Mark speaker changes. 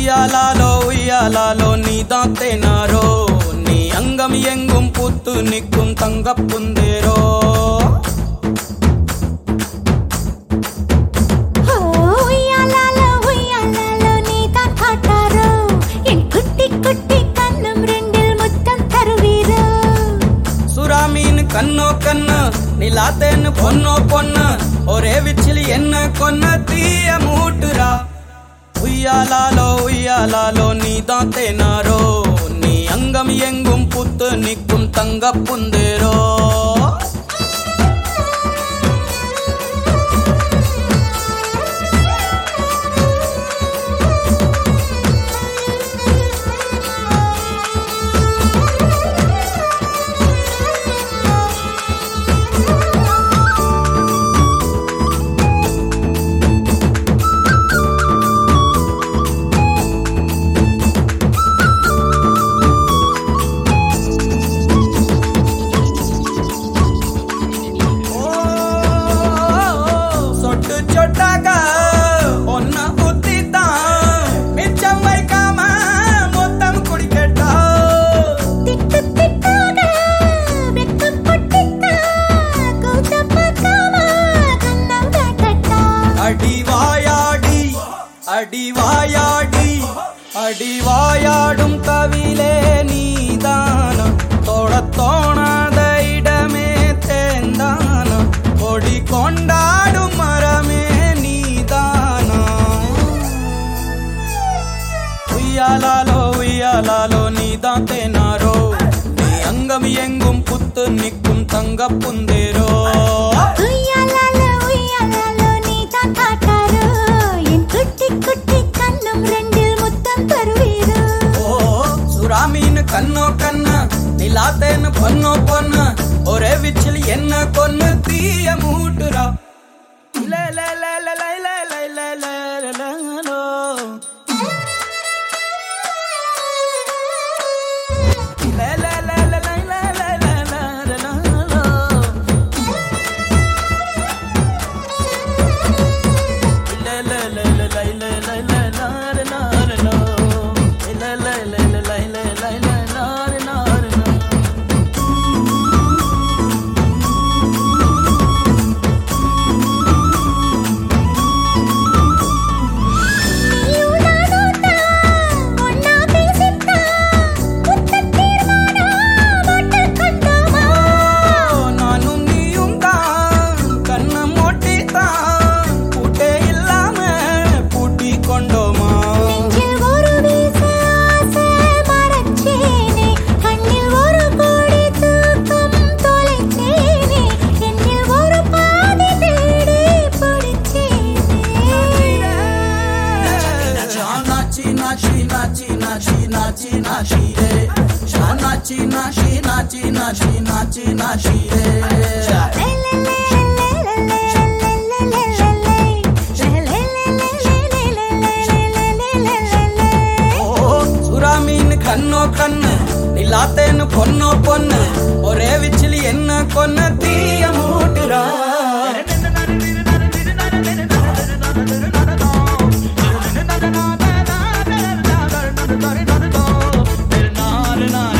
Speaker 1: உய்யாலாலோ உய்யாலாலோ நீ தான் தேனாரோ. நீ அங்கம் எங்கும் பூத்து நிற்கும் தங்க புந்தேரோ. கண்ணோ கண்ணு நிலாத்தேன்னு பொண்ணோ பொண்ணு. ஒரே விச்சில் என்ன கொன்ன தீய மூட்டுரா உய்யாலாலோ உய்யாலாலோ நீதான் தேனாரோ. நீ அங்கம் எங்கும் புத்து நிற்கும் தங்க புந்தேரோ.
Speaker 2: வாயாடி
Speaker 1: அடிவாயாடி அடிவாயாடும் கவிலே நீதானம். தோட தோணாத இடமே தேந்தானம். கொடி கொண்டாடும் மரமே நீதானம். உய்யாலாலோ உய்யாலாலோ நீதான் தேனாரோ. நீ அங்கம் எங்கும் புத்து நிற்கும் தங்க புந்தேரோ. கண்ணோ கண்ணு நிலாத்தேன்னு பொண்ணோ பொண்ணு ஒரே விச்சில் என்ன கொன்னு தீய மூட்டுறா. லே, லே, லே, லே,
Speaker 2: নাচি রে নাচি নাচি নাচি নাচি
Speaker 1: নাচি নাচি রে கண்ணோ கண்ணு நிலாத்தேன்னு பொண்ணோ பொண்ணு ஒரே விச்சிலி என்ன கொன்ன தீயமோ 49.